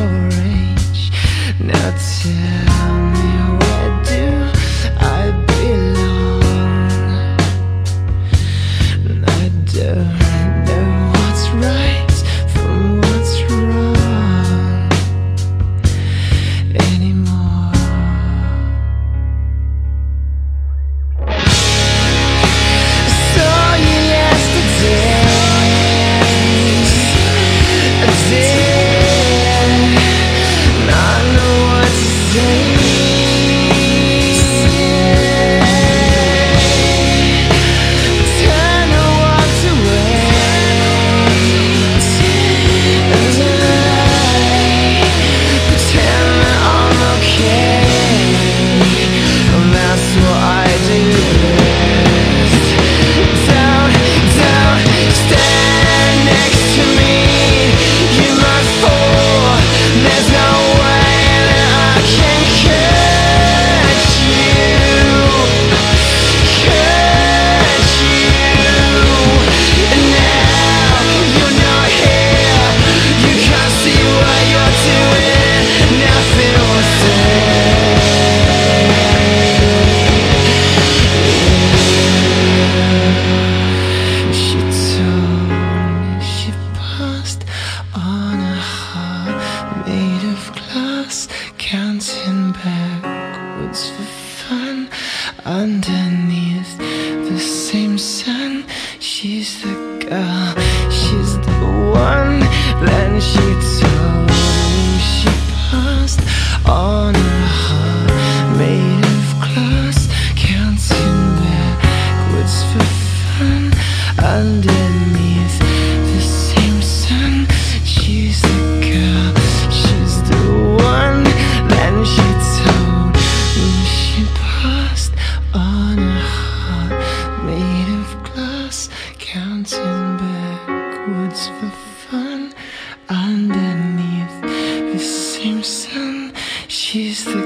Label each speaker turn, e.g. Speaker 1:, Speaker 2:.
Speaker 1: your age. Now tell me. She's the girl, she's the one. Then she told me she passed on her heart. Made She's the